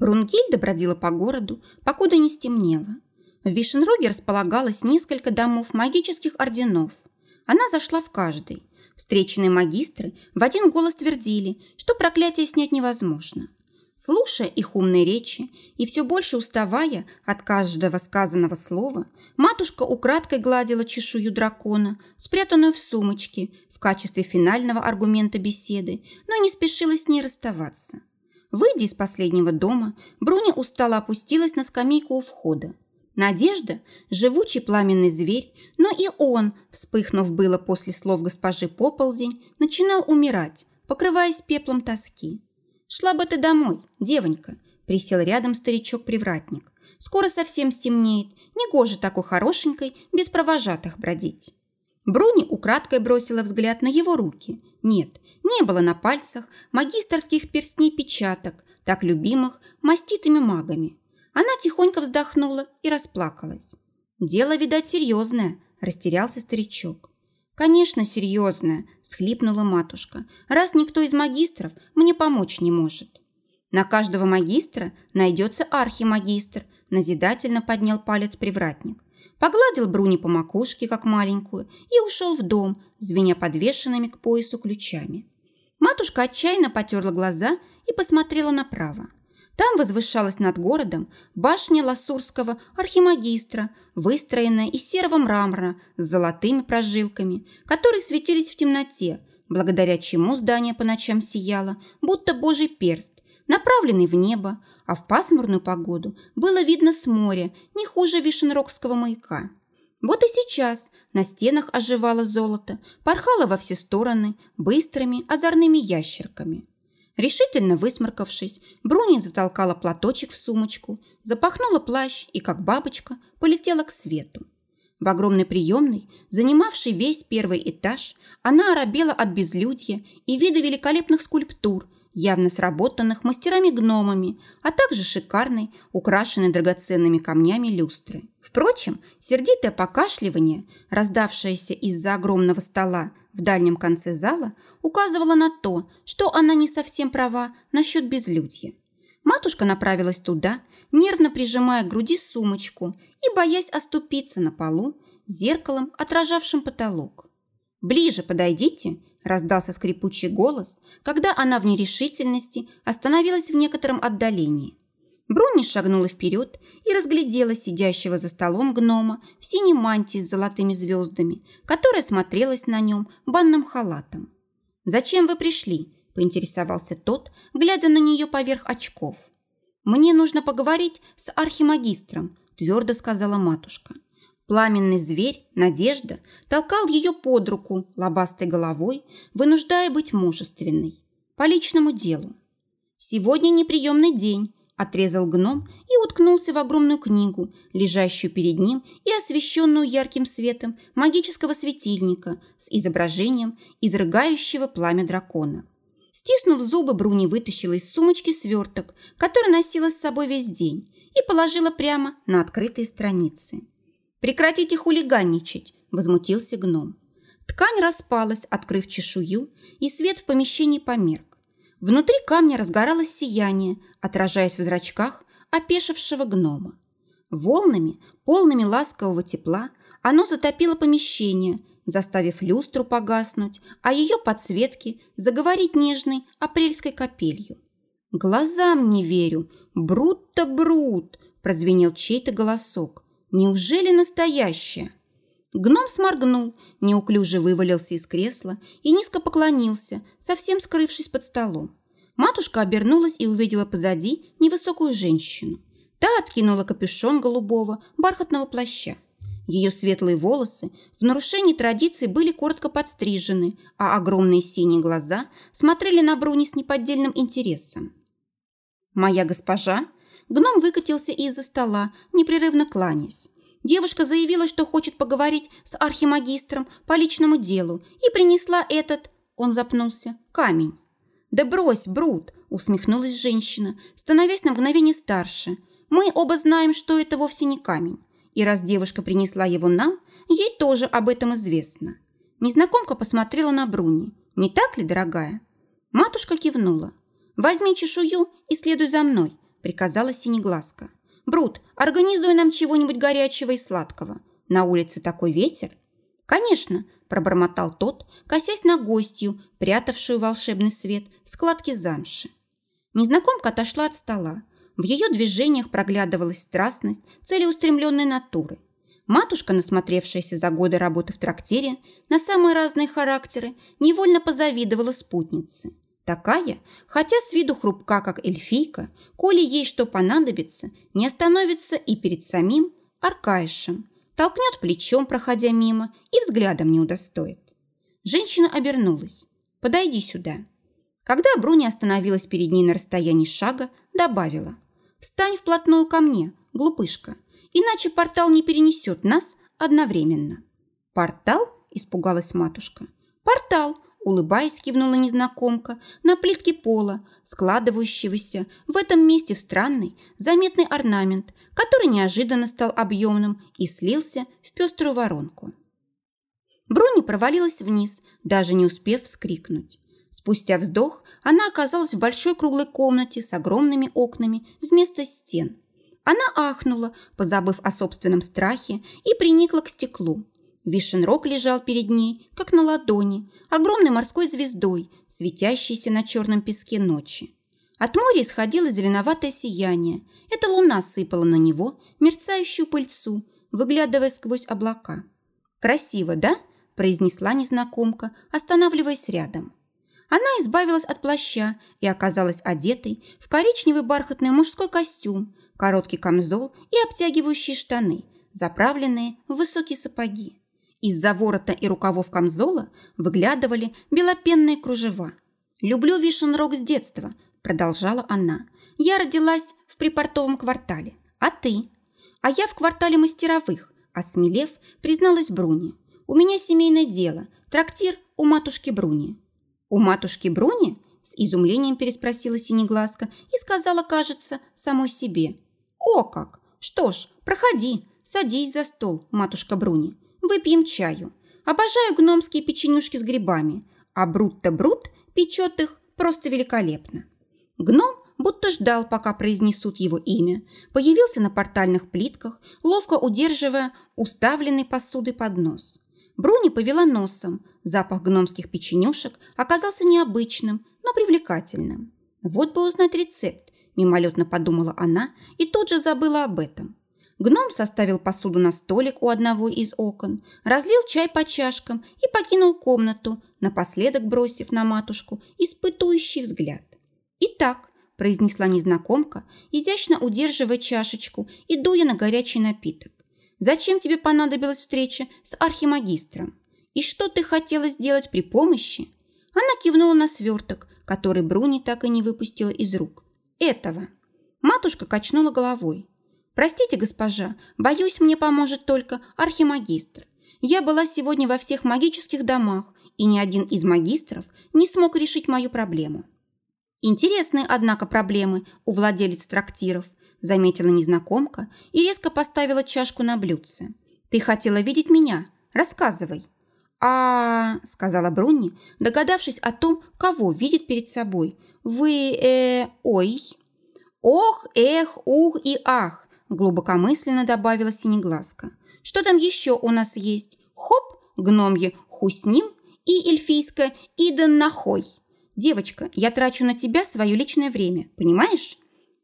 Брунгильда бродила по городу, покуда не стемнело. В Вишенроге располагалось несколько домов магических орденов. Она зашла в каждый. Встреченные магистры в один голос твердили, что проклятие снять невозможно. Слушая их умные речи и все больше уставая от каждого сказанного слова, матушка украдкой гладила чешую дракона, спрятанную в сумочке, в качестве финального аргумента беседы, но не спешила с ней расставаться. Выйдя из последнего дома, Бруни устало опустилась на скамейку у входа. Надежда – живучий пламенный зверь, но и он, вспыхнув было после слов госпожи Поползень, начинал умирать, покрываясь пеплом тоски. «Шла бы ты домой, девонька», – присел рядом старичок-привратник. «Скоро совсем стемнеет, негоже такой хорошенькой без провожатых бродить». Бруни украдкой бросила взгляд на его руки. Нет, не было на пальцах магистрских перстней-печаток, так любимых маститыми магами. Она тихонько вздохнула и расплакалась. «Дело, видать, серьезное», – растерялся старичок. «Конечно, серьезное», – схлипнула матушка, «раз никто из магистров мне помочь не может». «На каждого магистра найдется архимагистр», – назидательно поднял палец привратник. Погладил Бруни по макушке, как маленькую, и ушел в дом, звеня подвешенными к поясу ключами. Матушка отчаянно потерла глаза и посмотрела направо. Там возвышалась над городом башня ласурского архимагистра, выстроенная из серого мрамора с золотыми прожилками, которые светились в темноте, благодаря чему здание по ночам сияло, будто божий перст, направленный в небо, а в пасмурную погоду было видно с моря, не хуже Вишенрогского маяка. Вот и сейчас на стенах оживало золото, порхало во все стороны быстрыми озорными ящерками. Решительно высморкавшись, Бруни затолкала платочек в сумочку, запахнула плащ и, как бабочка, полетела к свету. В огромной приемной, занимавшей весь первый этаж, она оробела от безлюдья и вида великолепных скульптур – явно сработанных мастерами-гномами, а также шикарной, украшенной драгоценными камнями люстры. Впрочем, сердитое покашливание, раздавшееся из-за огромного стола в дальнем конце зала, указывало на то, что она не совсем права насчет безлюдья. Матушка направилась туда, нервно прижимая к груди сумочку и боясь оступиться на полу, зеркалом, отражавшим потолок. «Ближе подойдите раздался скрипучий голос, когда она в нерешительности остановилась в некотором отдалении. Бруни шагнула вперед и разглядела сидящего за столом гнома в синей мантии с золотыми звездами, которая смотрелась на нем банным халатом. «Зачем вы пришли?» – поинтересовался тот, глядя на нее поверх очков. «Мне нужно поговорить с архимагистром», – твердо сказала матушка. Пламенный зверь, Надежда, толкал ее под руку лобастой головой, вынуждая быть мужественной. По личному делу. «Сегодня неприемный день», – отрезал гном и уткнулся в огромную книгу, лежащую перед ним и освещенную ярким светом магического светильника с изображением изрыгающего пламя дракона. Стиснув зубы, Бруни вытащила из сумочки сверток, который носила с собой весь день, и положила прямо на открытые страницы. «Прекратите хулиганничать!» – возмутился гном. Ткань распалась, открыв чешую, и свет в помещении померк. Внутри камня разгоралось сияние, отражаясь в зрачках опешившего гнома. Волнами, полными ласкового тепла, оно затопило помещение, заставив люстру погаснуть, а ее подсветки заговорить нежной апрельской капелью. «Глазам не верю! Брут-то брут!» – прозвенел чей-то голосок. Неужели настоящее? Гном сморгнул, неуклюже вывалился из кресла и низко поклонился, совсем скрывшись под столом. Матушка обернулась и увидела позади невысокую женщину. Та откинула капюшон голубого бархатного плаща. Ее светлые волосы в нарушении традиций были коротко подстрижены, а огромные синие глаза смотрели на Бруни с неподдельным интересом. «Моя госпожа?» Гном выкатился из-за стола, непрерывно кланясь. Девушка заявила, что хочет поговорить с архимагистром по личному делу и принесла этот, он запнулся, камень. «Да брось, Брут!» – усмехнулась женщина, становясь на мгновение старше. «Мы оба знаем, что это вовсе не камень. И раз девушка принесла его нам, ей тоже об этом известно». Незнакомка посмотрела на Бруни. «Не так ли, дорогая?» Матушка кивнула. «Возьми чешую и следуй за мной», – приказала Синеглазка. «Брут, организуй нам чего-нибудь горячего и сладкого. На улице такой ветер». «Конечно», – пробормотал тот, косясь на гостью, прятавшую волшебный свет в складке замши. Незнакомка отошла от стола. В ее движениях проглядывалась страстность целеустремленной натуры. Матушка, насмотревшаяся за годы работы в трактире на самые разные характеры, невольно позавидовала спутнице. Такая, хотя с виду хрупка, как эльфийка, коли ей что понадобится, не остановится и перед самим Аркаишем, толкнет плечом, проходя мимо, и взглядом не удостоит. Женщина обернулась. «Подойди сюда». Когда Бруни остановилась перед ней на расстоянии шага, добавила. «Встань вплотную ко мне, глупышка, иначе портал не перенесет нас одновременно». «Портал?» – испугалась матушка. «Портал!» Улыбаясь, кивнула незнакомка на плитке пола, складывающегося в этом месте в странный, заметный орнамент, который неожиданно стал объемным и слился в пеструю воронку. Бруни провалилась вниз, даже не успев вскрикнуть. Спустя вздох она оказалась в большой круглой комнате с огромными окнами вместо стен. Она ахнула, позабыв о собственном страхе, и приникла к стеклу, Вишенрог лежал перед ней, как на ладони, огромной морской звездой, светящейся на черном песке ночи. От моря исходило зеленоватое сияние. Эта луна сыпала на него мерцающую пыльцу, выглядывая сквозь облака. «Красиво, да?» – произнесла незнакомка, останавливаясь рядом. Она избавилась от плаща и оказалась одетой в коричневый бархатный мужской костюм, короткий камзол и обтягивающие штаны, заправленные в высокие сапоги. Из-за ворота и рукавов камзола выглядывали белопенные кружева. «Люблю Вишенрог с детства», – продолжала она. «Я родилась в припортовом квартале. А ты?» «А я в квартале мастеровых», – осмелев, призналась Бруни. «У меня семейное дело, трактир у матушки Бруни». «У матушки Бруни?» – с изумлением переспросила Синеглазка и сказала, кажется, самой себе. «О как! Что ж, проходи, садись за стол, матушка Бруни. Выпьем чаю. Обожаю гномские печенюшки с грибами, а Брут-то Брут печет их просто великолепно. Гном будто ждал, пока произнесут его имя, появился на портальных плитках, ловко удерживая уставленный посудой поднос. Бруни повела носом. Запах гномских печенюшек оказался необычным, но привлекательным. Вот бы узнать рецепт, мимолетно подумала она и тут же забыла об этом. Гном составил посуду на столик у одного из окон, разлил чай по чашкам и покинул комнату, напоследок бросив на матушку испытующий взгляд. «Итак», – произнесла незнакомка, изящно удерживая чашечку и дуя на горячий напиток, «зачем тебе понадобилась встреча с архимагистром? И что ты хотела сделать при помощи?» Она кивнула на сверток, который Бруни так и не выпустила из рук. «Этого». Матушка качнула головой. «Простите, госпожа, боюсь, мне поможет только архимагистр. Я была сегодня во всех магических домах, и ни один из магистров не смог решить мою проблему». «Интересные, однако, проблемы у владелец трактиров», заметила незнакомка и резко поставила чашку на блюдце. «Ты хотела видеть меня? Рассказывай». «А, — сказала Брунни, догадавшись о том, кого видит перед собой. Вы, э, ой». «Ох, эх, ух и ах!» Глубокомысленно добавила Синеглазка. «Что там еще у нас есть? Хоп, гномье хусним и эльфийское идан нахой. Девочка, я трачу на тебя свое личное время, понимаешь?»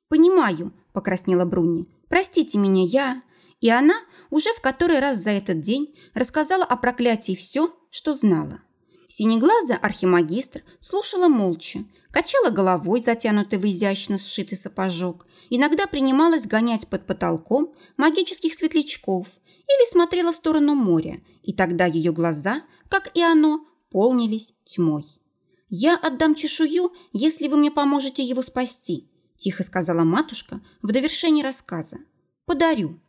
«Понимаю», – покраснела Брунни. «Простите меня, я...» И она уже в который раз за этот день рассказала о проклятии все, что знала. Синеглазая архимагистр слушала молча, качала головой, затянутой в изящно сшитый сапожок, иногда принималась гонять под потолком магических светлячков или смотрела в сторону моря, и тогда ее глаза, как и оно, полнились тьмой. «Я отдам чешую, если вы мне поможете его спасти», тихо сказала матушка в довершении рассказа. «Подарю».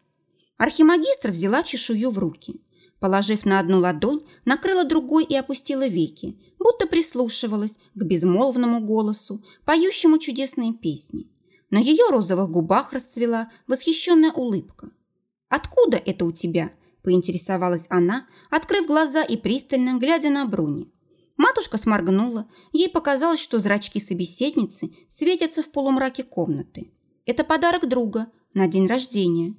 Архимагистр взяла чешую в руки. Положив на одну ладонь, накрыла другой и опустила веки, будто прислушивалась к безмолвному голосу, поющему чудесные песни. На ее розовых губах расцвела восхищенная улыбка. «Откуда это у тебя?» – поинтересовалась она, открыв глаза и пристально глядя на Бруни. Матушка сморгнула. Ей показалось, что зрачки собеседницы светятся в полумраке комнаты. Это подарок друга на день рождения.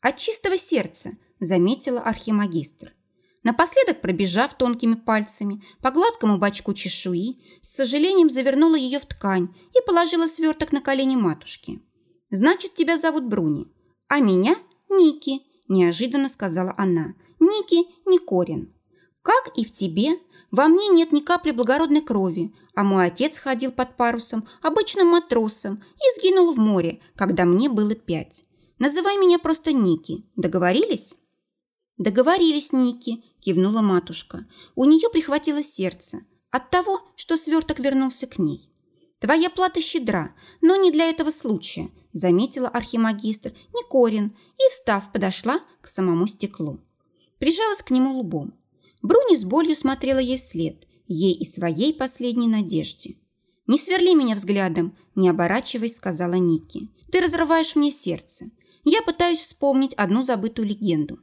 От чистого сердца, заметила архимагистр. Напоследок, пробежав тонкими пальцами по гладкому бачку чешуи, с сожалением завернула ее в ткань и положила сверток на колени матушки. «Значит, тебя зовут Бруни, а меня – Ники», – неожиданно сказала она. «Ники Никорин. Как и в тебе, во мне нет ни капли благородной крови, а мой отец ходил под парусом обычным матросом и сгинул в море, когда мне было пять. Называй меня просто Ники. Договорились?» «Договорились, Ники», – кивнула матушка. У нее прихватило сердце от того, что сверток вернулся к ней. «Твоя плата щедра, но не для этого случая», – заметила архимагистр Никорин и, встав, подошла к самому стеклу. Прижалась к нему лбом. Бруни с болью смотрела ей вслед, ей и своей последней надежде. «Не сверли меня взглядом», – не оборачиваясь, сказала Ники. «Ты разрываешь мне сердце. Я пытаюсь вспомнить одну забытую легенду.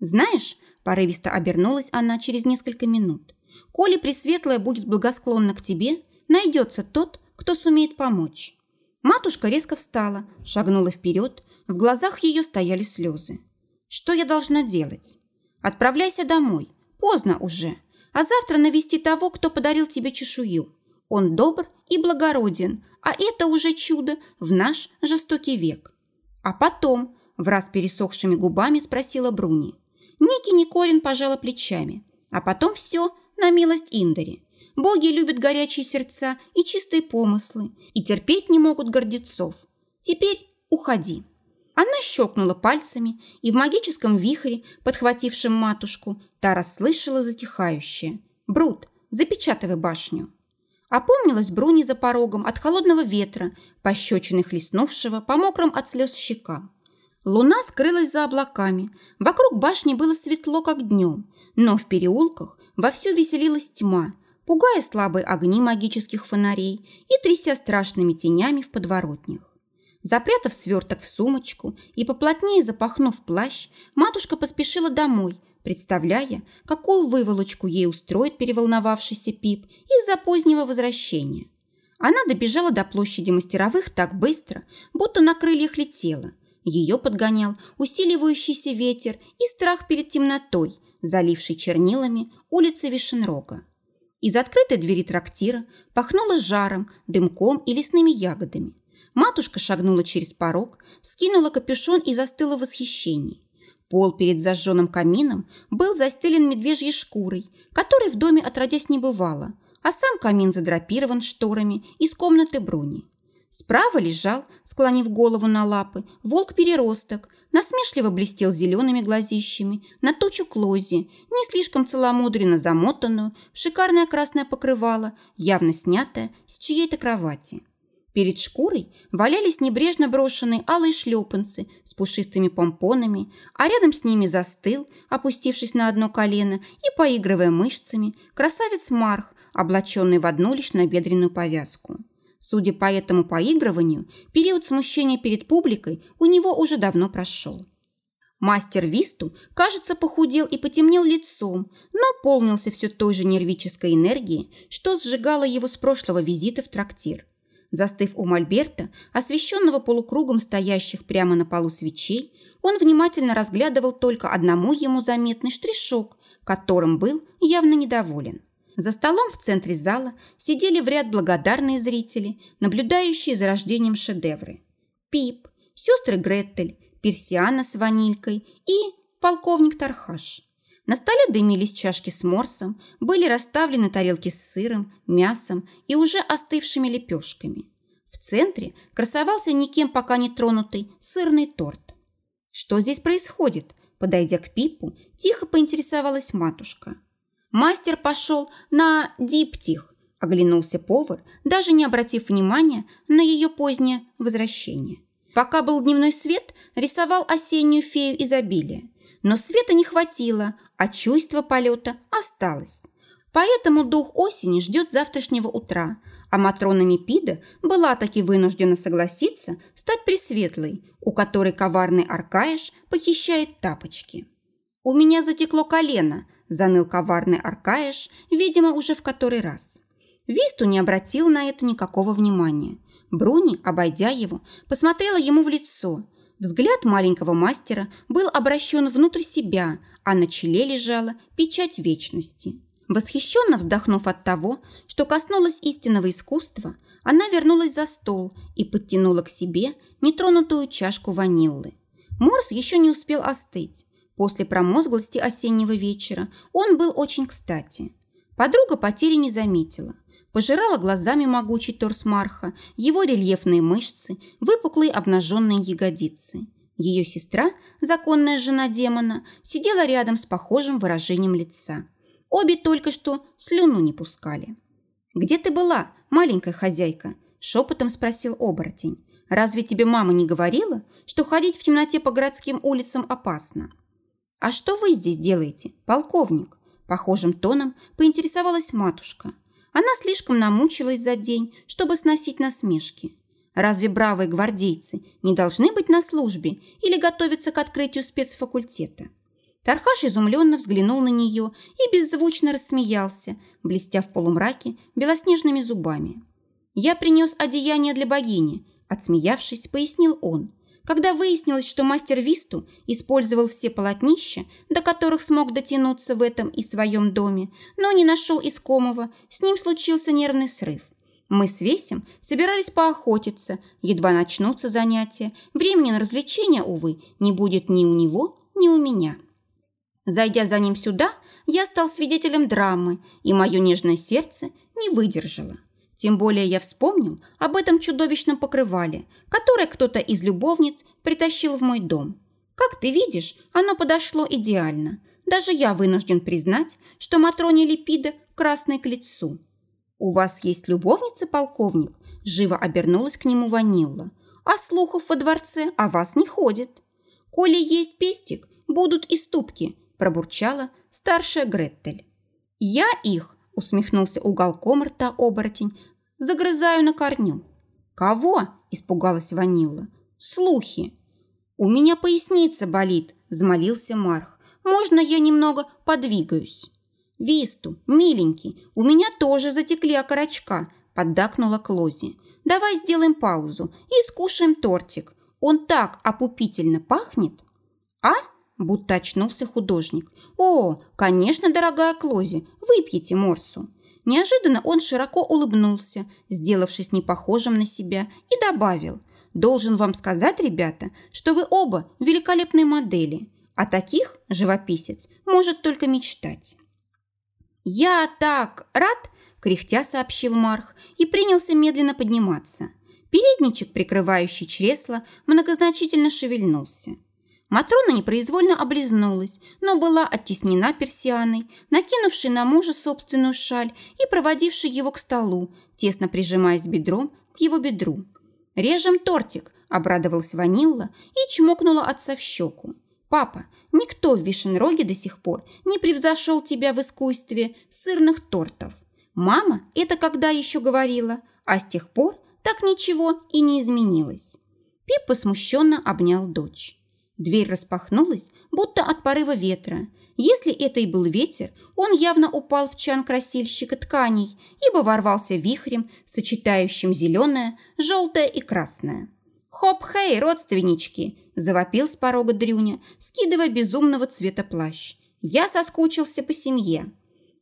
«Знаешь», – порывисто обернулась она через несколько минут, «коли Пресветлая будет благосклонна к тебе, найдется тот, кто сумеет помочь». Матушка резко встала, шагнула вперед, в глазах ее стояли слезы. «Что я должна делать?» «Отправляйся домой, поздно уже, а завтра навести того, кто подарил тебе чешую. Он добр и благороден, а это уже чудо в наш жестокий век». А потом, в раз пересохшими губами спросила Бруни, Ники Никорин пожала плечами. А потом все на милость Индери. Боги любят горячие сердца и чистые помыслы, и терпеть не могут гордецов. Теперь уходи. Она щелкнула пальцами, и в магическом вихре, подхватившем матушку, та расслышала затихающее. «Брут, запечатывай башню». Опомнилась Бруни за порогом от холодного ветра, пощечины хлестнувшего по мокрым от слез щекам. Луна скрылась за облаками. Вокруг башни было светло, как днем, но в переулках вовсю веселилась тьма, пугая слабые огни магических фонарей и тряся страшными тенями в подворотнях. Запрятав сверток в сумочку и поплотнее запахнув плащ, матушка поспешила домой, представляя, какую выволочку ей устроит переволновавшийся Пип из-за позднего возвращения. Она добежала до площади мастеровых так быстро, будто на крыльях летела, ее подгонял усиливающийся ветер и страх перед темнотой, залившей чернилами улицы Вишенрога. Из открытой двери трактира пахнуло жаром, дымком и лесными ягодами. Матушка шагнула через порог, скинула капюшон и застыла в восхищении. Пол перед зажженным камином был застелен медвежьей шкурой, которой в доме отродясь не бывало, а сам камин задрапирован шторами из комнаты Бруни. Справа лежал, склонив голову на лапы, волк-переросток, насмешливо блестел зелеными глазищами на тучу клози, не слишком целомудренно замотанную в шикарное красное покрывало, явно снятое с чьей-то кровати. Перед шкурой валялись небрежно брошенные алые шлепанцы с пушистыми помпонами, а рядом с ними застыл, опустившись на одно колено и поигрывая мышцами, красавец Марх, облаченный в одну лишь набедренную повязку. Судя по этому поигрыванию, период смущения перед публикой у него уже давно прошел. Мастер Висту, кажется, похудел и потемнел лицом, но полнился все той же нервической энергией, что сжигало его с прошлого визита в трактир. Застыв у мольберта, освещенного полукругом стоящих прямо на полу свечей, он внимательно разглядывал только одному ему заметный штришок, которым был явно недоволен. За столом в центре зала сидели в ряд благодарные зрители, наблюдающие за рождением шедевры. Пип, сестры Гретель, Персиана с ванилькой и полковник Тархаш. На столе дымились чашки с морсом, были расставлены тарелки с сыром, мясом и уже остывшими лепешками. В центре красовался никем пока не тронутый сырный торт. «Что здесь происходит?» Подойдя к Пипу, тихо поинтересовалась матушка – Мастер пошел на диптих, оглянулся повар, даже не обратив внимания на ее позднее возвращение. Пока был дневной свет, рисовал осеннюю фею изобилия. Но света не хватило, а чувство полета осталось. Поэтому дух осени ждет завтрашнего утра, а Матрона Мипида была таки вынуждена согласиться стать пресветлой, у которой коварный Аркаиш похищает тапочки. «У меня затекло колено», заныл коварный Аркаеш, видимо, уже в который раз. Висту не обратил на это никакого внимания. Бруни, обойдя его, посмотрела ему в лицо. Взгляд маленького мастера был обращен внутрь себя, а на челе лежала печать вечности. Восхищенно вздохнув от того, что коснулась истинного искусства, она вернулась за стол и подтянула к себе нетронутую чашку ваниллы. Морс еще не успел остыть. После промозглости осеннего вечера он был очень кстати. Подруга потери не заметила. Пожирала глазами могучий торс Марха, его рельефные мышцы, выпуклые обнаженные ягодицы. Ее сестра, законная жена демона, сидела рядом с похожим выражением лица. Обе только что слюну не пускали. «Где ты была, маленькая хозяйка?» – шепотом спросил оборотень. «Разве тебе мама не говорила, что ходить в темноте по городским улицам опасно?» «А что вы здесь делаете, полковник?» Похожим тоном поинтересовалась матушка. Она слишком намучилась за день, чтобы сносить насмешки. Разве бравые гвардейцы не должны быть на службе или готовиться к открытию спецфакультета? Тархаш изумленно взглянул на нее и беззвучно рассмеялся, блестя в полумраке белоснежными зубами. «Я принес одеяние для богини», – отсмеявшись, пояснил он. Когда выяснилось, что мастер Висту использовал все полотнища, до которых смог дотянуться в этом и своем доме, но не нашел искомого, с ним случился нервный срыв. Мы с Весем собирались поохотиться, едва начнутся занятия. Времени на развлечения, увы, не будет ни у него, ни у меня. Зайдя за ним сюда, я стал свидетелем драмы, и мое нежное сердце не выдержало. Тем более я вспомнил об этом чудовищном покрывале, которое кто-то из любовниц притащил в мой дом. Как ты видишь, оно подошло идеально. Даже я вынужден признать, что Матроне Липида красной к лицу. «У вас есть любовница, полковник?» Живо обернулась к нему Ванилла. «А слухов во дворце о вас не ходит. Коли есть пестик, будут и ступки», пробурчала старшая Гретель. «Я их», усмехнулся уголком рта оборотень, загрызаю на корню. «Кого?» – испугалась Ванилла. «Слухи». «У меня поясница болит», – взмолился Марх. «Можно я немного подвигаюсь?» «Висту, миленький, у меня тоже затекли окорочка», – поддакнула Клози. «Давай сделаем паузу и скушаем тортик. Он так опупительно пахнет». «А?» – будто очнулся художник. «О, конечно, дорогая Клози, выпьете морсу». Неожиданно он широко улыбнулся, сделавшись непохожим на себя, и добавил. «Должен вам сказать, ребята, что вы оба великолепные модели. а таких живописец может только мечтать». «Я так рад!» – кряхтя сообщил Марх и принялся медленно подниматься. Передничек, прикрывающий чресло, многозначительно шевельнулся. Матрона непроизвольно облизнулась, но была оттеснена персианой, накинувшей на мужа собственную шаль и проводившей его к столу, тесно прижимаясь бедром к его бедру. «Режем тортик», – обрадовалась Ванилла и чмокнула отца в щеку. «Папа, никто в Вишенроге до сих пор не превзошел тебя в искусстве сырных тортов. Мама это когда еще говорила, а с тех пор так ничего и не изменилось». Пиппа смущенно обнял дочь. Дверь распахнулась, будто от порыва ветра. Если это и был ветер, он явно упал в чан красильщика тканей, ибо ворвался вихрем, сочетающим зеленое, желтое и красное. «Хоп-хей, родственнички!» – завопил с порога Дрюня, скидывая безумного цвета плащ. «Я соскучился по семье».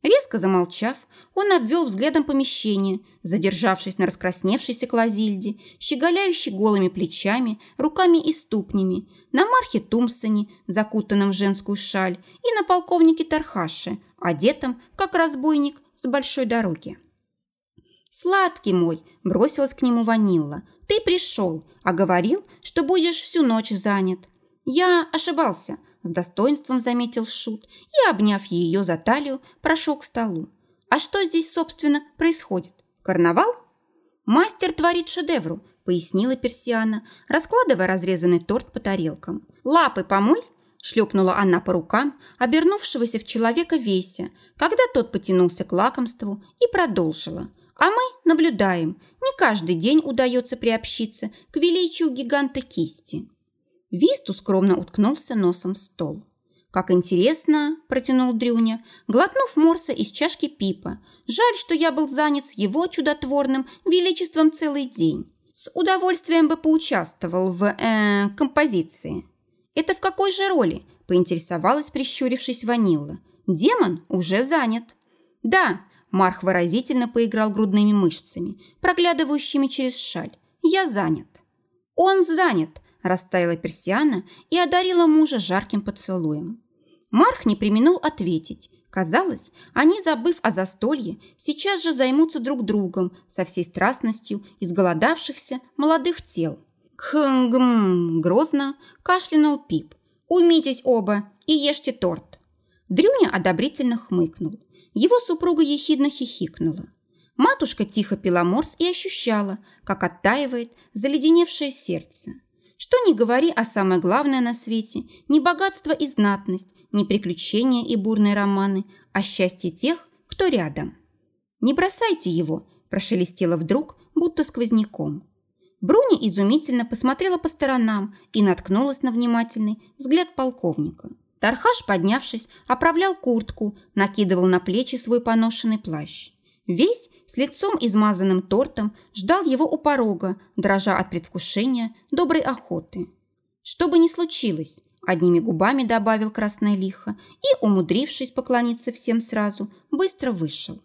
Резко замолчав, он обвел взглядом помещение, задержавшись на раскрасневшейся Клозильде, щеголяющей голыми плечами, руками и ступнями, на Мархе Тумсоне, закутанном в женскую шаль, и на полковнике Тархаше, одетом, как разбойник, с большой дороги. «Сладкий мой!» – бросилась к нему Ванилла. «Ты пришел, а говорил, что будешь всю ночь занят». «Я ошибался», – с достоинством заметил Шут и, обняв ее за талию, прошел к столу. «А что здесь, собственно, происходит? Карнавал?» «Мастер творит шедевру», – пояснила Персиана, раскладывая разрезанный торт по тарелкам. «Лапы помой!» – шлепнула она по рукам, обернувшегося в человека Веся, когда тот потянулся к лакомству и продолжила. «А мы наблюдаем. Не каждый день удается приобщиться к величию гиганта кисти». Висту скромно уткнулся носом в стол. «Как интересно!» – протянул Дрюня, глотнув морса из чашки пипа. «Жаль, что я был занят с его чудотворным величеством целый день. С удовольствием бы поучаствовал в э, композиции. Это в какой же роли? Поинтересовалась, прищурившись Ванилла. Демон уже занят. Да, Марх выразительно поиграл грудными мышцами, проглядывающими через шаль. Я занят. Он занят, растаяла Персиана и одарила мужа жарким поцелуем. Марх не применул ответить. Казалось, они, забыв о застолье, сейчас же займутся друг другом со всей страстностью изголодавшихся молодых тел. «Хм-гм!» – грозно кашлянул Пип. «Умитесь оба и ешьте торт!» Дрюня одобрительно хмыкнул. Его супруга ехидно хихикнула. Матушка тихо пила морс и ощущала, как оттаивает заледеневшее сердце. Что ни говори, а самое главное на свете – не богатство и знатность, не приключения и бурные романы, а счастье тех, кто рядом. «Не бросайте его!» – прошелестело вдруг, будто сквозняком. Бруни изумительно посмотрела по сторонам и наткнулась на внимательный взгляд полковника. Тархаш, поднявшись, оправлял куртку, накидывал на плечи свой поношенный плащ. Весь с лицом измазанным тортом ждал его у порога, дрожа от предвкушения доброй охоты. Что бы ни случилось, одними губами добавил красное лихо и, умудрившись поклониться всем сразу, быстро вышел.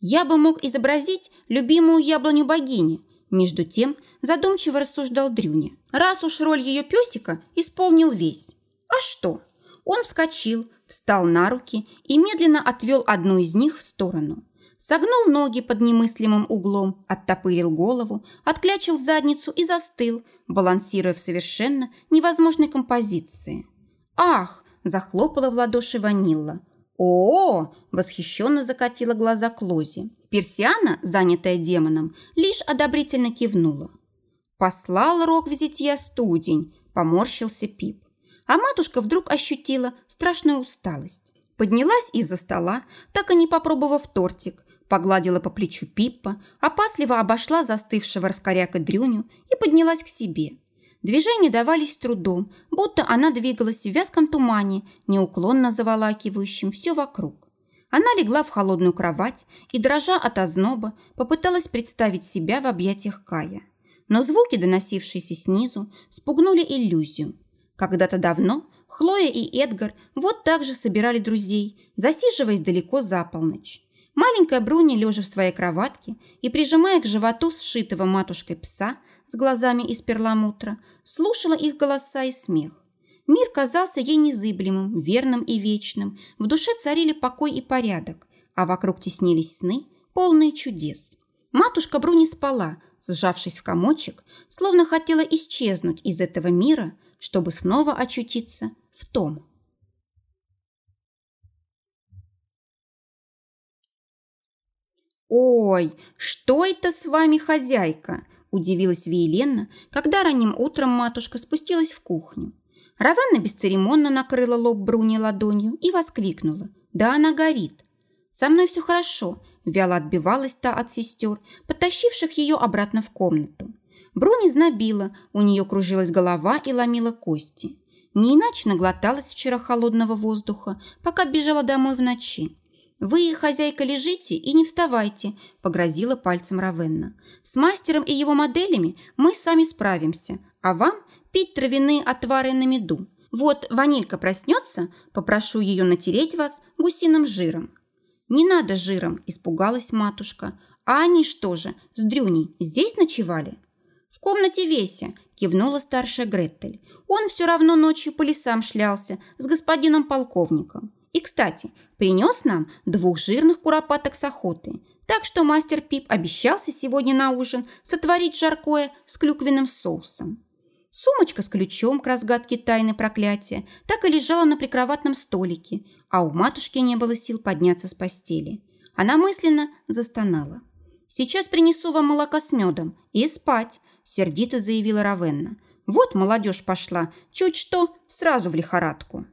Я бы мог изобразить любимую яблоню богини, между тем задумчиво рассуждал Дрюня. Раз уж роль ее песика исполнил весь. А что? Он вскочил, встал на руки и медленно отвел одну из них в сторону. Согнул ноги под немыслимым углом, оттопырил голову, отклячил задницу и застыл, балансируя в совершенно невозможной композиции. «Ах!» – захлопала в ладоши Ванилла. «О!» – восхищенно закатила глаза Клози. Персиана, занятая демоном, лишь одобрительно кивнула. «Послал рок в зитья студень», – поморщился Пип а матушка вдруг ощутила страшную усталость. Поднялась из-за стола, так и не попробовав тортик, погладила по плечу Пиппа, опасливо обошла застывшего раскоряка Дрюню и поднялась к себе. Движения давались с трудом, будто она двигалась в вязком тумане, неуклонно заволакивающем все вокруг. Она легла в холодную кровать и, дрожа от озноба, попыталась представить себя в объятиях Кая. Но звуки, доносившиеся снизу, спугнули иллюзию. Когда-то давно Хлоя и Эдгар вот так же собирали друзей, засиживаясь далеко за полночь. Маленькая Бруни, лежа в своей кроватке и прижимая к животу сшитого матушкой пса с глазами из перламутра, слушала их голоса и смех. Мир казался ей незыблемым, верным и вечным, в душе царили покой и порядок, а вокруг теснились сны, полные чудес. Матушка Бруни спала, сжавшись в комочек, словно хотела исчезнуть из этого мира, чтобы снова очутиться в том. «Ой, что это с вами, хозяйка?» – удивилась Виелена, когда ранним утром матушка спустилась в кухню. Равенна бесцеремонно накрыла лоб Бруни ладонью и воскликнула. «Да она горит!» «Со мной все хорошо», – вяло отбивалась та от сестер, потащивших ее обратно в комнату. Бруни знобила, у нее кружилась голова и ломила кости. Не иначе наглоталась вчера холодного воздуха, пока бежала домой в ночи. «Вы, хозяйка, лежите и не вставайте», – погрозила пальцем Равенна. «С мастером и его моделями мы сами справимся, а вам пить травяные отвары на меду. Вот ванилька проснется, попрошу ее натереть вас гусиным жиром». «Не надо жиром», – испугалась матушка. «А они что же, с Дрюней здесь ночевали?» «В комнате Веся», – кивнула старшая Гретель. «Он все равно ночью по лесам шлялся с господином полковником. И, кстати, принес нам двух жирных куропаток с охоты. Так что мастер Пип обещался сегодня на ужин сотворить жаркое с клюквенным соусом». Сумочка с ключом к разгадке тайны проклятия так и лежала на прикроватном столике, а у матушки не было сил подняться с постели. Она мысленно застонала. «Сейчас принесу вам молока с медом и спать», сердито заявила Равенна. «Вот молодежь пошла, чуть что, сразу в лихорадку».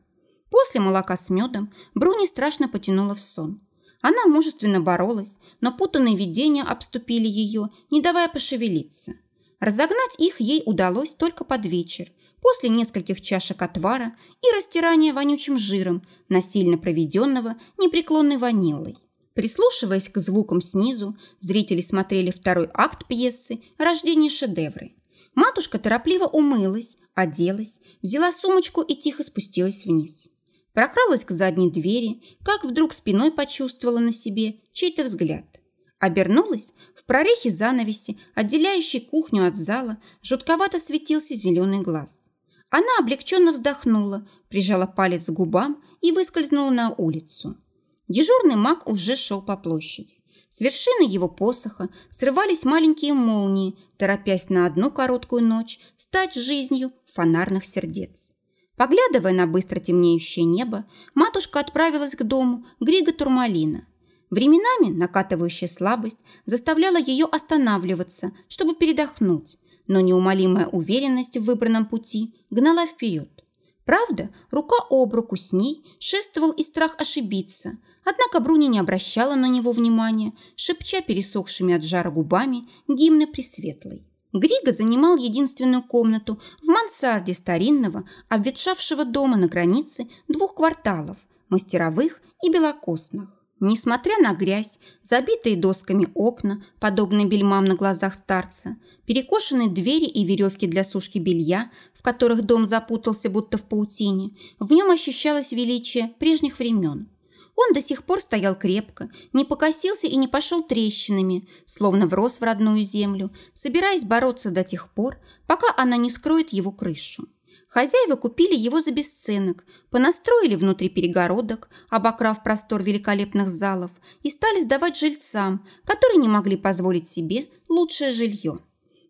После молока с медом Бруни страшно потянула в сон. Она мужественно боролась, но путанные видения обступили ее, не давая пошевелиться. Разогнать их ей удалось только под вечер, после нескольких чашек отвара и растирания вонючим жиром, насильно проведенного непреклонной ванилой. Прислушиваясь к звукам снизу, зрители смотрели второй акт пьесы «Рождение шедевры». Матушка торопливо умылась, оделась, взяла сумочку и тихо спустилась вниз. Прокралась к задней двери, как вдруг спиной почувствовала на себе чей-то взгляд. Обернулась, в прорехе занавеси, отделяющей кухню от зала, жутковато светился зеленый глаз. Она облегченно вздохнула, прижала палец к губам и выскользнула на улицу. Дежурный маг уже шел по площади. С вершины его посоха срывались маленькие молнии, торопясь на одну короткую ночь стать жизнью фонарных сердец. Поглядывая на быстро темнеющее небо, матушка отправилась к дому Грига Турмалина. Временами накатывающая слабость заставляла ее останавливаться, чтобы передохнуть, но неумолимая уверенность в выбранном пути гнала вперед. Правда, рука об руку с ней шествовал и страх ошибиться, однако Бруни не обращала на него внимания, шепча пересохшими от жара губами гимны Пресветлой. Григо занимал единственную комнату в мансарде старинного, обветшавшего дома на границе двух кварталов – мастеровых и белокосных. Несмотря на грязь, забитые досками окна, подобные бельмам на глазах старца, перекошенные двери и веревки для сушки белья, в которых дом запутался будто в паутине, в нем ощущалось величие прежних времен. Он до сих пор стоял крепко, не покосился и не пошел трещинами, словно врос в родную землю, собираясь бороться до тех пор, пока она не скроет его крышу. Хозяева купили его за бесценок, понастроили внутри перегородок, обокрав простор великолепных залов, и стали сдавать жильцам, которые не могли позволить себе лучшее жилье.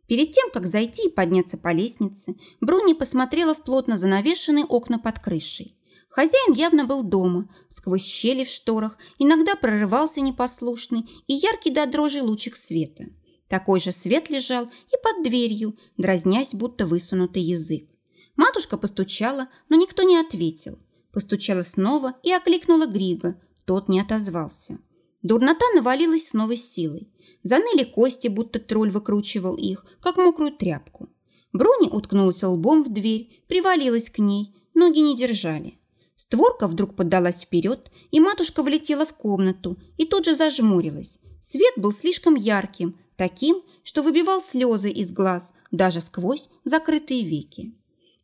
Перед тем, как зайти и подняться по лестнице, Бруни посмотрела в плотно занавешенные окна под крышей. Хозяин явно был дома. Сквозь щели в шторах иногда прорывался непослушный и яркий до дрожи лучик света. Такой же свет лежал и под дверью, дразнясь, будто высунутый язык. Матушка постучала, но никто не ответил. Постучала снова и окликнула Грига. Тот не отозвался. Дурнота навалилась с новой силой. Заныли кости, будто тролль выкручивал их, как мокрую тряпку. Бруни уткнулась лбом в дверь, привалилась к ней, ноги не держали. Створка вдруг поддалась вперед, и матушка влетела в комнату и тут же зажмурилась. Свет был слишком ярким, таким, что выбивал слезы из глаз даже сквозь закрытые веки.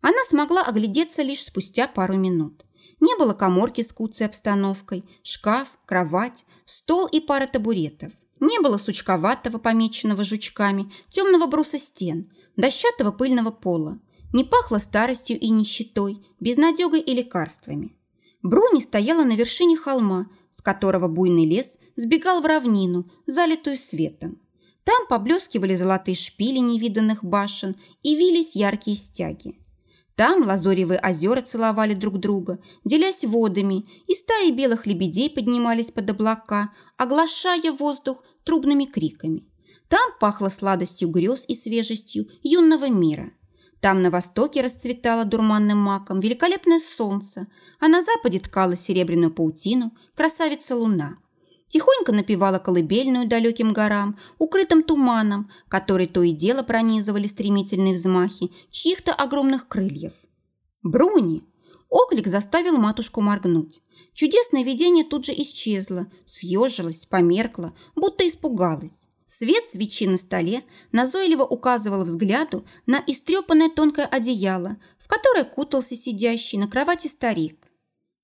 Она смогла оглядеться лишь спустя пару минут. Не было коморки с куцей обстановкой, шкаф, кровать, стол и пара табуретов. Не было сучковатого, помеченного жучками, темного бруса стен, дощатого пыльного пола. Не пахло старостью и нищетой, безнадегой и лекарствами. Бруни стояла на вершине холма, с которого буйный лес сбегал в равнину, залитую светом. Там поблескивали золотые шпили невиданных башен и вились яркие стяги. Там лазоревые озера целовали друг друга, делясь водами, и стаи белых лебедей поднимались под облака, оглашая воздух трубными криками. Там пахло сладостью грез и свежестью юного мира. Там на востоке расцветало дурманным маком великолепное солнце, а на западе ткала серебряную паутину красавица луна – тихонько напевала колыбельную далеким горам, укрытым туманом, который то и дело пронизывали стремительные взмахи чьих-то огромных крыльев. «Бруни!» Оклик заставил матушку моргнуть. Чудесное видение тут же исчезло, съежилось, померкло, будто испугалось. Свет свечи на столе назойливо указывал взгляду на истрепанное тонкое одеяло, в которое кутался сидящий на кровати старик.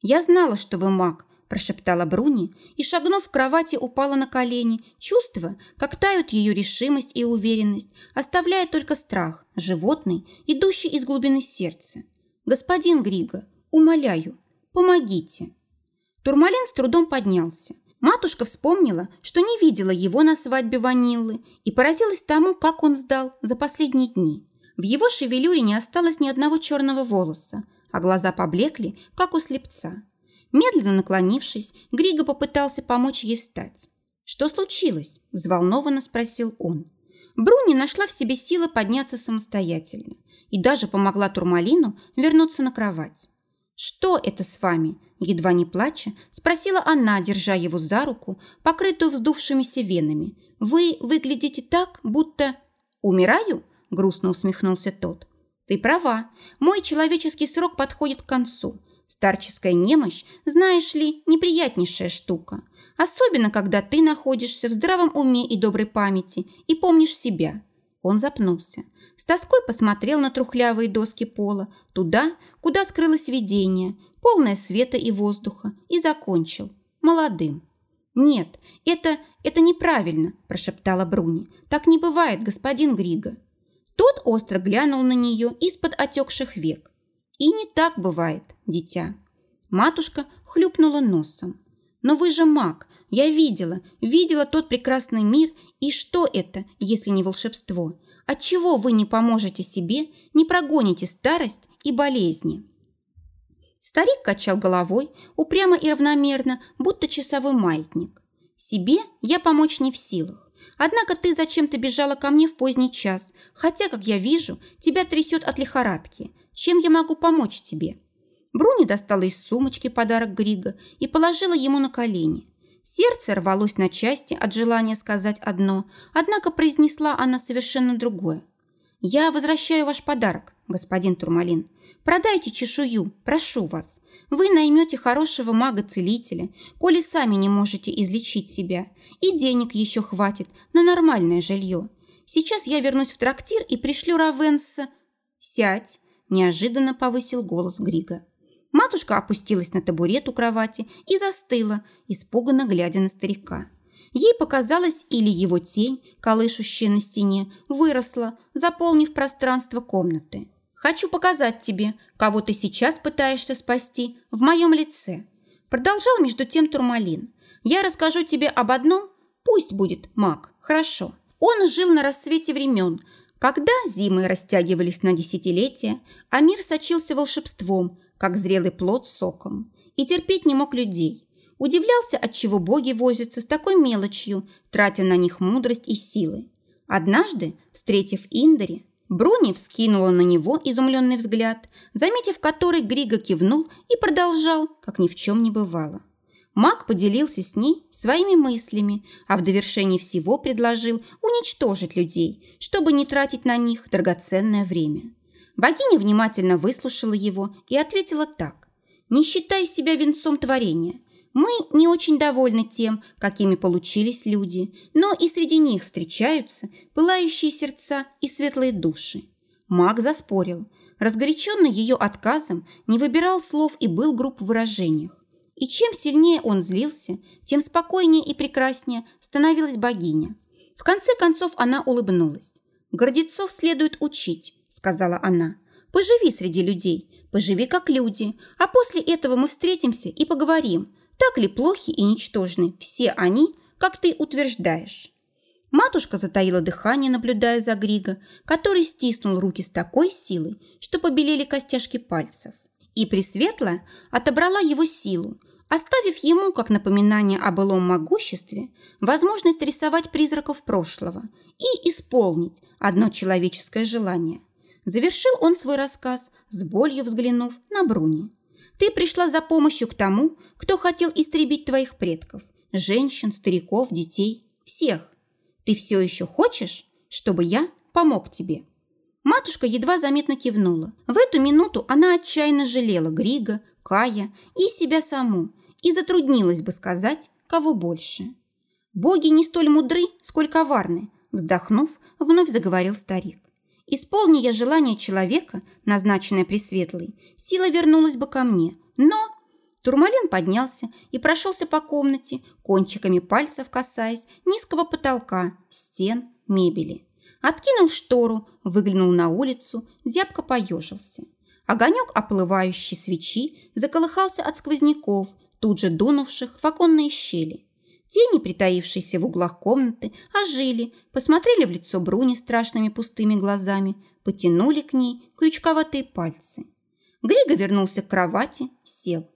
«Я знала, что вы маг, прошептала Бруни и, шагнув в кровати, упала на колени, чувствуя, как тают ее решимость и уверенность, оставляя только страх, животный, идущий из глубины сердца. «Господин Григо, умоляю, помогите!» Турмалин с трудом поднялся. Матушка вспомнила, что не видела его на свадьбе Ваниллы и поразилась тому, как он сдал за последние дни. В его шевелюре не осталось ни одного черного волоса, а глаза поблекли, как у слепца. Медленно наклонившись, Григо попытался помочь ей встать. «Что случилось?» – взволнованно спросил он. Бруни нашла в себе силы подняться самостоятельно и даже помогла Турмалину вернуться на кровать. «Что это с вами?» – едва не плача, спросила она, держа его за руку, покрытую вздувшимися венами. «Вы выглядите так, будто...» «Умираю?» – грустно усмехнулся тот. «Ты права. Мой человеческий срок подходит к концу. Старческая немощь, знаешь ли, неприятнейшая штука. Особенно, когда ты находишься в здравом уме и доброй памяти и помнишь себя. Он запнулся. С тоской посмотрел на трухлявые доски пола, туда, куда скрылось видение, полное света и воздуха, и закончил. Молодым. «Нет, это, это неправильно», – прошептала Бруни. «Так не бывает, господин Грига». Тот остро глянул на нее из-под отекших век. «И не так бывает, дитя». Матушка хлюпнула носом. «Но вы же маг. Я видела, видела тот прекрасный мир. И что это, если не волшебство? Отчего вы не поможете себе, не прогоните старость и болезни?» Старик качал головой, упрямо и равномерно, будто часовой маятник. «Себе я помочь не в силах. Однако ты зачем-то бежала ко мне в поздний час, хотя, как я вижу, тебя трясет от лихорадки. Чем я могу помочь тебе?» Бруни достала из сумочки подарок Грига и положила ему на колени. Сердце рвалось на части от желания сказать одно, однако произнесла она совершенно другое. «Я возвращаю ваш подарок, господин Турмалин. Продайте чешую, прошу вас. Вы наймете хорошего мага-целителя, коли сами не можете излечить себя, и денег еще хватит на нормальное жилье. Сейчас я вернусь в трактир и пришлю Равенса...» «Сядь!» – неожиданно повысил голос Грига. Матушка опустилась на табурет у кровати и застыла, испуганно глядя на старика. Ей показалось, или его тень, колышущая на стене, выросла, заполнив пространство комнаты. «Хочу показать тебе, кого ты сейчас пытаешься спасти в моем лице», продолжал между тем Турмалин. «Я расскажу тебе об одном, пусть будет маг, хорошо. Он жил на рассвете времен, когда зимы растягивались на десятилетия, а мир сочился волшебством, как зрелый плод соком, и терпеть не мог людей. Удивлялся, отчего боги возятся с такой мелочью, тратя на них мудрость и силы. Однажды, встретив Индери, Бруни вскинула на него изумленный взгляд, заметив который, Григо кивнул и продолжал, как ни в чем не бывало. Маг поделился с ней своими мыслями, а в довершении всего предложил уничтожить людей, чтобы не тратить на них драгоценное время. Богиня внимательно выслушала его и ответила так. «Не считай себя венцом творения. Мы не очень довольны тем, какими получились люди, но и среди них встречаются пылающие сердца и светлые души». Маг заспорил. Разгоряченный ее отказом, не выбирал слов и был груб в выражениях. И чем сильнее он злился, тем спокойнее и прекраснее становилась богиня. В конце концов она улыбнулась. Гордецов следует учить, сказала она. «Поживи среди людей, поживи как люди, а после этого мы встретимся и поговорим, так ли плохи и ничтожны все они, как ты утверждаешь». Матушка затаила дыхание, наблюдая за Григо, который стиснул руки с такой силой, что побелели костяшки пальцев. И Пресветлая отобрала его силу, оставив ему, как напоминание о былом могуществе, возможность рисовать призраков прошлого и исполнить одно человеческое желание – Завершил он свой рассказ, с болью взглянув на Бруни. «Ты пришла за помощью к тому, кто хотел истребить твоих предков, женщин, стариков, детей, всех. Ты все еще хочешь, чтобы я помог тебе?» Матушка едва заметно кивнула. В эту минуту она отчаянно жалела Грига, Кая и себя саму и затруднилась бы сказать, кого больше. «Боги не столь мудры, сколь коварны», вздохнув, вновь заговорил старик. Исполни я желание человека, назначенное Пресветлой, сила вернулась бы ко мне. Но Турмалин поднялся и прошелся по комнате, кончиками пальцев касаясь низкого потолка, стен, мебели. Откинул штору, выглянул на улицу, зябко поежился. Огонек оплывающей свечи заколыхался от сквозняков, тут же дунувших в оконные щели. Тени, притаившиеся в углах комнаты, ожили, посмотрели в лицо Бруни страшными пустыми глазами, потянули к ней крючковатые пальцы. Григо вернулся к кровати, сел.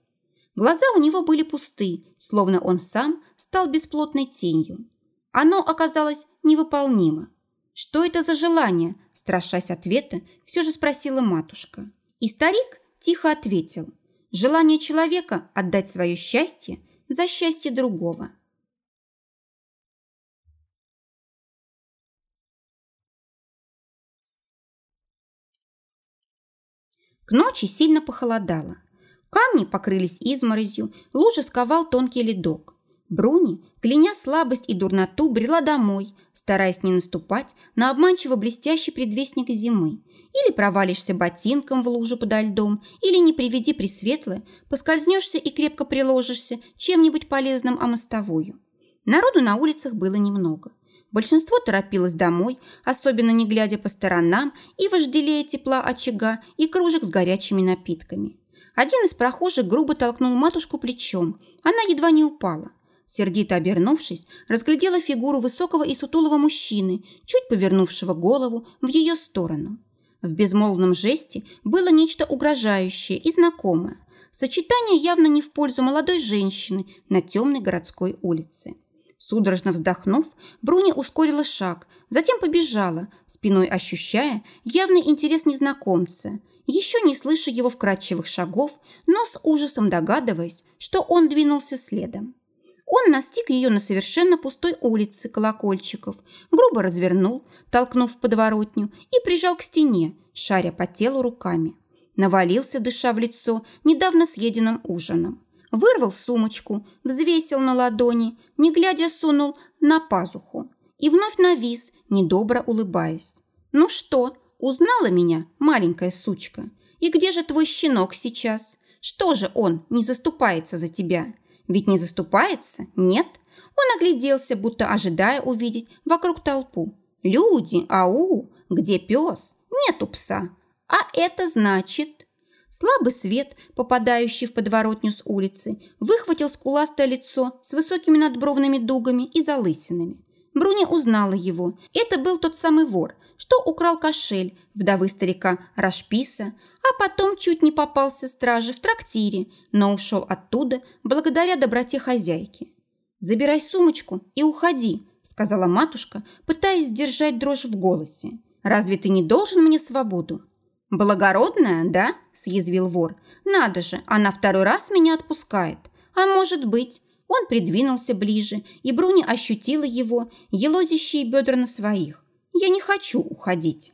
Глаза у него были пусты, словно он сам стал бесплотной тенью. Оно оказалось невыполнимо. «Что это за желание?» – страшась ответа, все же спросила матушка. И старик тихо ответил. «Желание человека отдать свое счастье за счастье другого». К ночи сильно похолодало. Камни покрылись изморозью, лужи сковал тонкий ледок. Бруни, кляня слабость и дурноту, брела домой, стараясь не наступать на обманчиво блестящий предвестник зимы. Или провалишься ботинком в лужу подо льдом, или, не приведи пресветлое, поскользнешься и крепко приложишься чем-нибудь полезным о мостовую. Народу на улицах было немного. Большинство торопилось домой, особенно не глядя по сторонам и вожделея тепла очага и кружек с горячими напитками. Один из прохожих грубо толкнул матушку плечом. Она едва не упала. Сердито обернувшись, разглядела фигуру высокого и сутулого мужчины, чуть повернувшего голову в ее сторону. В безмолвном жесте было нечто угрожающее и знакомое. Сочетание явно не в пользу молодой женщины на темной городской улице. Судорожно вздохнув, Бруни ускорила шаг, затем побежала, спиной ощущая явный интерес незнакомца, еще не слыша его вкрадчивых шагов, но с ужасом догадываясь, что он двинулся следом. Он настиг ее на совершенно пустой улице колокольчиков, грубо развернул, толкнув в подворотню, и прижал к стене, шаря по телу руками. Навалился, дыша в лицо, недавно съеденным ужином. Вырвал сумочку, взвесил на ладони, не глядя сунул на пазуху. И вновь навис, недобро улыбаясь. «Ну что, узнала меня, маленькая сучка? И где же твой щенок сейчас? Что же он не заступается за тебя?» Ведь не заступается, нет? Он огляделся, будто ожидая увидеть вокруг толпу. Люди, ау, где пес? Нету пса. А это значит... Слабый свет, попадающий в подворотню с улицы, выхватил скуластое лицо с высокими надбровными дугами и залысинами. Бруни узнала его. Это был тот самый вор, что украл кошель вдовы старика Рашписа, а потом чуть не попался страже в трактире, но ушел оттуда благодаря доброте хозяйки. «Забирай сумочку и уходи», – сказала матушка, пытаясь сдержать дрожь в голосе. «Разве ты не должен мне свободу?» «Благородная, да?» – съязвил вор. «Надо же, она второй раз меня отпускает. А может быть...» Он придвинулся ближе, и Бруни ощутила его, елозящие бедра на своих. «Я не хочу уходить».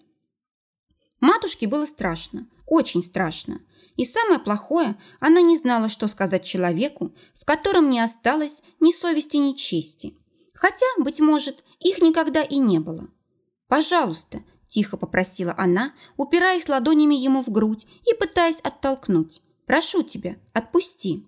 Матушке было страшно, очень страшно. И самое плохое, она не знала, что сказать человеку, в котором не осталось ни совести, ни чести. Хотя, быть может, их никогда и не было. «Пожалуйста», – тихо попросила она, упираясь ладонями ему в грудь и пытаясь оттолкнуть. «Прошу тебя, отпусти».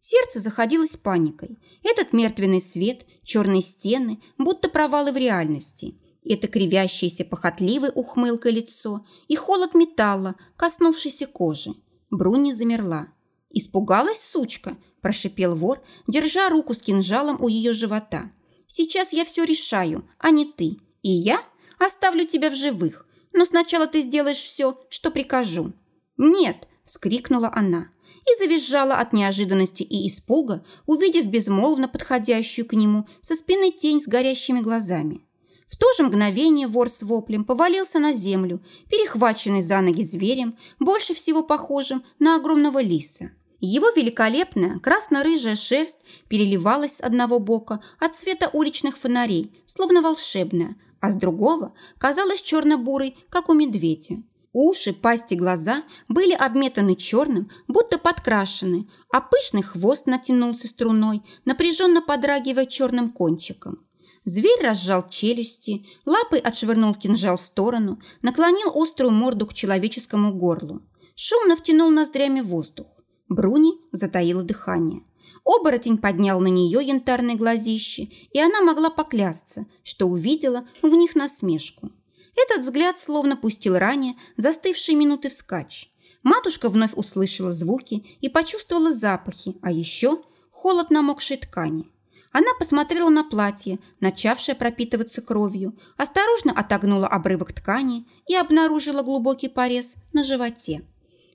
Сердце заходилось паникой. Этот мертвенный свет, черные стены, будто провалы в реальности – это кривящееся похотливой ухмылкой лицо и холод металла, коснувшийся кожи. Бруни замерла. «Испугалась, сучка?» – прошипел вор, держа руку с кинжалом у ее живота. «Сейчас я все решаю, а не ты. И я оставлю тебя в живых, но сначала ты сделаешь все, что прикажу». «Нет!» – вскрикнула она и завизжала от неожиданности и испуга, увидев безмолвно подходящую к нему со спины тень с горящими глазами. В то же мгновение вор с воплем повалился на землю, перехваченный за ноги зверем, больше всего похожим на огромного лиса. Его великолепная красно-рыжая шерсть переливалась с одного бока от цвета уличных фонарей, словно волшебная, а с другого казалась черно-бурой, как у медведя. Уши, пасти, глаза были обметаны черным, будто подкрашены, а пышный хвост натянулся струной, напряженно подрагивая черным кончиком. Зверь разжал челюсти, лапой отшвырнул кинжал в сторону, наклонил острую морду к человеческому горлу. Шумно втянул ноздрями воздух. Бруни затаила дыхание. Оборотень поднял на нее янтарные глазищи, и она могла поклясться, что увидела в них насмешку. Этот взгляд словно пустил ранее застывшие минуты вскачь. Матушка вновь услышала звуки и почувствовала запахи, а еще холод намокшей ткани. Она посмотрела на платье, начавшее пропитываться кровью, осторожно отогнула обрывок ткани и обнаружила глубокий порез на животе.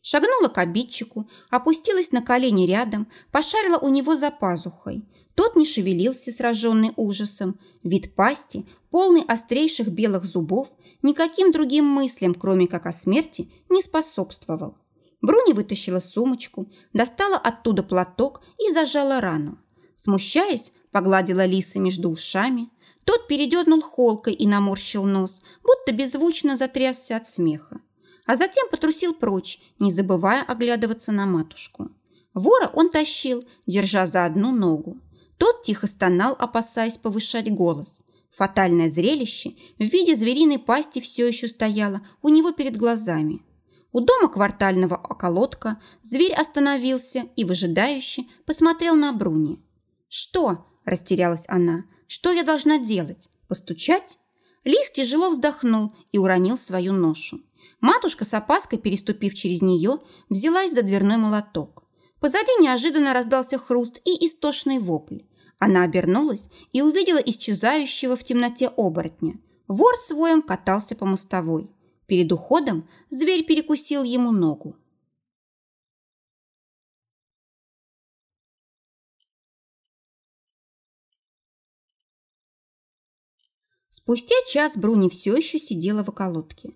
Шагнула к обидчику, опустилась на колени рядом, пошарила у него за пазухой. Тот не шевелился, сраженный ужасом. Вид пасти, полный острейших белых зубов, никаким другим мыслям, кроме как о смерти, не способствовал. Бруни вытащила сумочку, достала оттуда платок и зажала рану. Смущаясь, Погладила лиса между ушами. Тот передернул холкой и наморщил нос, будто беззвучно затрясся от смеха. А затем потрусил прочь, не забывая оглядываться на матушку. Вора он тащил, держа за одну ногу. Тот тихо стонал, опасаясь повышать голос. Фатальное зрелище в виде звериной пасти все еще стояло у него перед глазами. У дома квартального околотка зверь остановился и выжидающе посмотрел на Бруни. «Что?» – растерялась она. «Что я должна делать? Постучать?» Лис тяжело вздохнул и уронил свою ношу. Матушка с опаской, переступив через нее, взялась за дверной молоток. Позади неожиданно раздался хруст и истошный вопль. Она обернулась и увидела исчезающего в темноте оборотня. Вор с воем катался по мостовой. Перед уходом зверь перекусил ему ногу. Спустя час Бруни все еще сидела в околотке.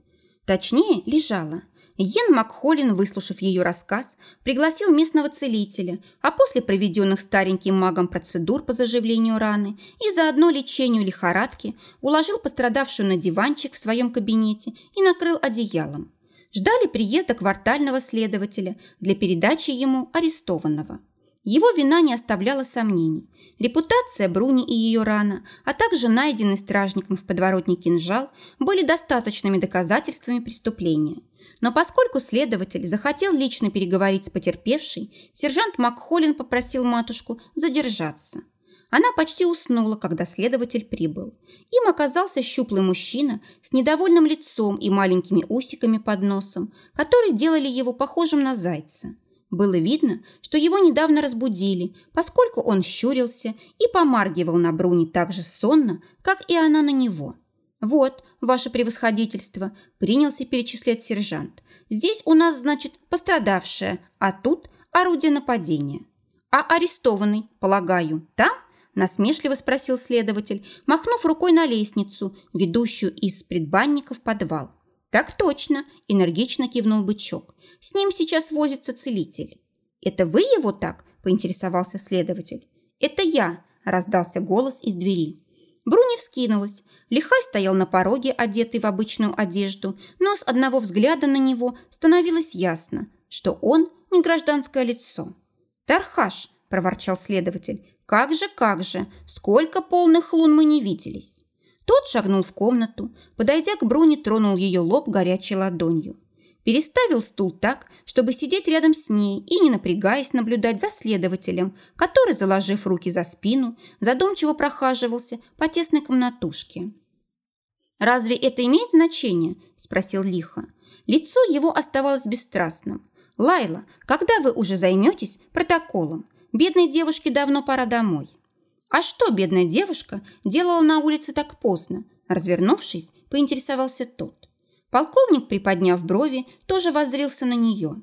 Точнее, лежала. Йен Макхолин, выслушав ее рассказ, пригласил местного целителя, а после проведенных стареньким магом процедур по заживлению раны и заодно лечению лихорадки уложил пострадавшую на диванчик в своем кабинете и накрыл одеялом. Ждали приезда квартального следователя для передачи ему арестованного. Его вина не оставляла сомнений. Репутация Бруни и ее рана, а также найденный стражником в подворотне кинжал были достаточными доказательствами преступления. Но поскольку следователь захотел лично переговорить с потерпевшей, сержант Макхолин попросил матушку задержаться. Она почти уснула, когда следователь прибыл. Им оказался щуплый мужчина с недовольным лицом и маленькими усиками под носом, которые делали его похожим на зайца. Было видно, что его недавно разбудили, поскольку он щурился и помаргивал на Бруни так же сонно, как и она на него. «Вот, ваше превосходительство», – принялся перечислять сержант. «Здесь у нас, значит, пострадавшая, а тут орудие нападения». «А арестованный, полагаю, там?» – насмешливо спросил следователь, махнув рукой на лестницу, ведущую из предбанника в подвал. «Так точно!» – энергично кивнул бычок. «С ним сейчас возится целитель». «Это вы его так?» – поинтересовался следователь. «Это я!» – раздался голос из двери. Бруни вскинулась. Лихай стоял на пороге, одетый в обычную одежду, но с одного взгляда на него становилось ясно, что он не гражданское лицо. «Тархаш!» – проворчал следователь. «Как же, как же! Сколько полных лун мы не виделись!» Тот шагнул в комнату, подойдя к Бруни, тронул ее лоб горячей ладонью. Переставил стул так, чтобы сидеть рядом с ней и, не напрягаясь, наблюдать за следователем, который, заложив руки за спину, задумчиво прохаживался по тесной комнатушке. «Разве это имеет значение?» – спросил лихо. Лицо его оставалось бесстрастным. «Лайла, когда вы уже займетесь протоколом? Бедной девушке давно пора домой». «А что бедная девушка делала на улице так поздно?» Развернувшись, поинтересовался тот. Полковник, приподняв брови, тоже воззрился на нее.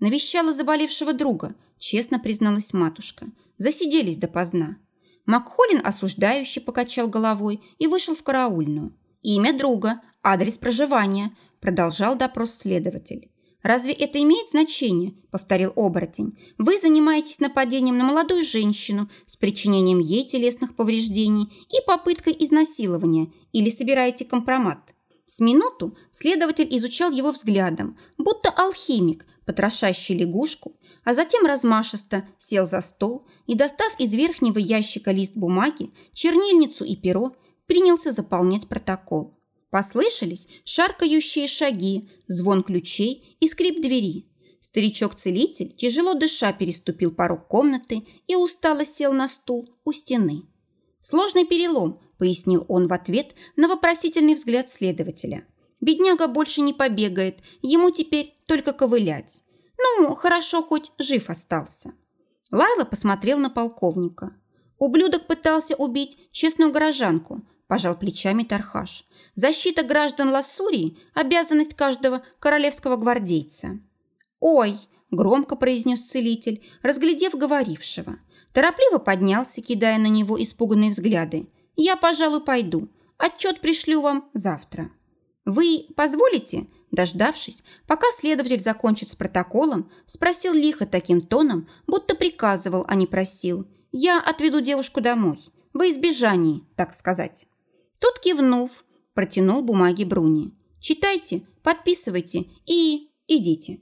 Навещала заболевшего друга, честно призналась матушка. Засиделись допоздна. Макхолин осуждающе покачал головой и вышел в караульную. «Имя друга, адрес проживания», продолжал допрос следователь. «Разве это имеет значение?» – повторил оборотень. «Вы занимаетесь нападением на молодую женщину с причинением ей телесных повреждений и попыткой изнасилования или собираете компромат». С минуту следователь изучал его взглядом, будто алхимик, потрошащий лягушку, а затем размашисто сел за стол и, достав из верхнего ящика лист бумаги, чернильницу и перо, принялся заполнять протокол. Послышались шаркающие шаги, звон ключей и скрип двери. Старичок-целитель, тяжело дыша, переступил порог комнаты и устало сел на стул у стены. «Сложный перелом», – пояснил он в ответ на вопросительный взгляд следователя. «Бедняга больше не побегает, ему теперь только ковылять. Ну, хорошо, хоть жив остался». Лайла посмотрел на полковника. Ублюдок пытался убить честную горожанку, пожал плечами Тархаш. Защита граждан Лассурии – обязанность каждого королевского гвардейца. «Ой!» – громко произнес целитель, разглядев говорившего. Торопливо поднялся, кидая на него испуганные взгляды. «Я, пожалуй, пойду. Отчет пришлю вам завтра». «Вы позволите?» Дождавшись, пока следователь закончит с протоколом, спросил лихо таким тоном, будто приказывал, а не просил. «Я отведу девушку домой. Во избежании, так сказать». Тот, кивнув, протянул бумаги Бруни. «Читайте, подписывайте и идите».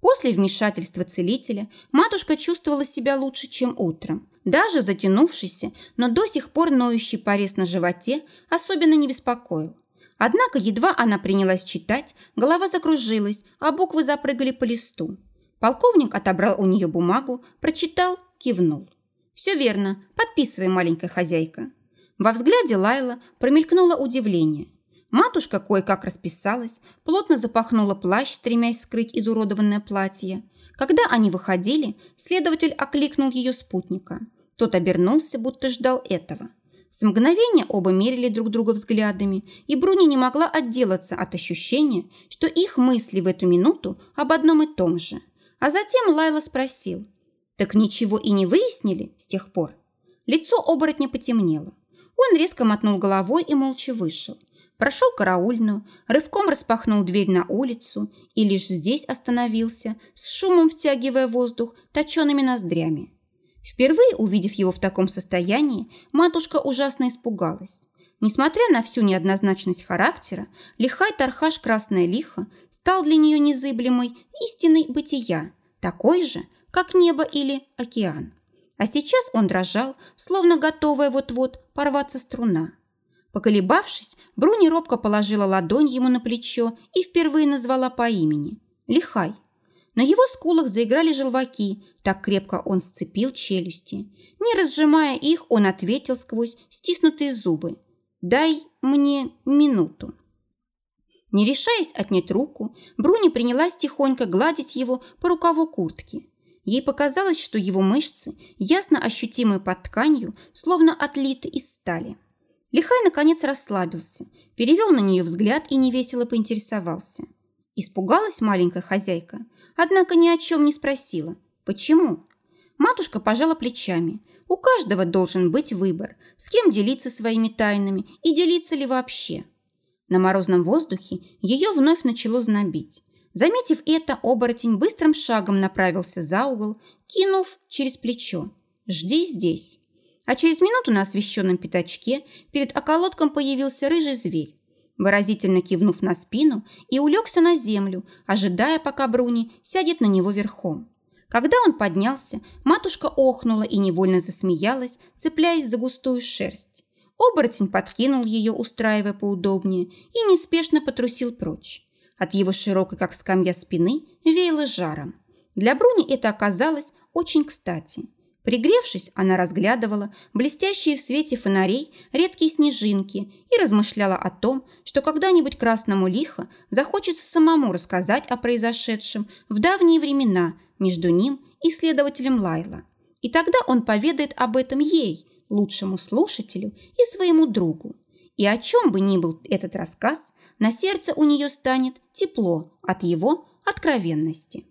После вмешательства целителя матушка чувствовала себя лучше, чем утром. Даже затянувшийся, но до сих пор ноющий порез на животе особенно не беспокоил. Однако едва она принялась читать, голова закружилась, а буквы запрыгали по листу. Полковник отобрал у нее бумагу, прочитал, кивнул. «Все верно, подписывай, маленькая хозяйка». Во взгляде Лайла промелькнуло удивление. Матушка кое-как расписалась, плотно запахнула плащ, стремясь скрыть изуродованное платье. Когда они выходили, следователь окликнул ее спутника. Тот обернулся, будто ждал этого. С мгновения оба мерили друг друга взглядами, и Бруни не могла отделаться от ощущения, что их мысли в эту минуту об одном и том же. А затем Лайла спросил, «Так ничего и не выяснили с тех пор?» Лицо оборотня потемнело. Он резко мотнул головой и молча вышел. Прошел караульную, рывком распахнул дверь на улицу и лишь здесь остановился, с шумом втягивая воздух точеными ноздрями. Впервые увидев его в таком состоянии, матушка ужасно испугалась. Несмотря на всю неоднозначность характера, лихай Тархаш Красная Лиха стал для нее незыблемой истиной бытия, такой же, как небо или океан. А сейчас он дрожал, словно готовая вот-вот порваться струна. Поколебавшись, Бруни робко положила ладонь ему на плечо и впервые назвала по имени – Лихай – на его скулах заиграли желваки, так крепко он сцепил челюсти. Не разжимая их, он ответил сквозь стиснутые зубы. «Дай мне минуту». Не решаясь отнять руку, Бруни принялась тихонько гладить его по рукаву куртки. Ей показалось, что его мышцы, ясно ощутимые под тканью, словно отлиты из стали. Лихай, наконец, расслабился, перевел на нее взгляд и невесело поинтересовался. Испугалась маленькая хозяйка – однако ни о чем не спросила. Почему? Матушка пожала плечами. У каждого должен быть выбор, с кем делиться своими тайнами и делиться ли вообще. На морозном воздухе ее вновь начало знобить. Заметив это, оборотень быстрым шагом направился за угол, кинув через плечо. «Жди здесь». А через минуту на освещенном пятачке перед околотком появился рыжий зверь выразительно кивнув на спину и улегся на землю, ожидая, пока Бруни сядет на него верхом. Когда он поднялся, матушка охнула и невольно засмеялась, цепляясь за густую шерсть. Оборотень подкинул ее, устраивая поудобнее, и неспешно потрусил прочь. От его широкой, как скамья спины, веяло жаром. Для Бруни это оказалось очень кстати – Пригревшись, она разглядывала блестящие в свете фонарей редкие снежинки и размышляла о том, что когда-нибудь красному лихо захочется самому рассказать о произошедшем в давние времена между ним и следователем Лайла. И тогда он поведает об этом ей, лучшему слушателю и своему другу. И о чем бы ни был этот рассказ, на сердце у нее станет тепло от его откровенности.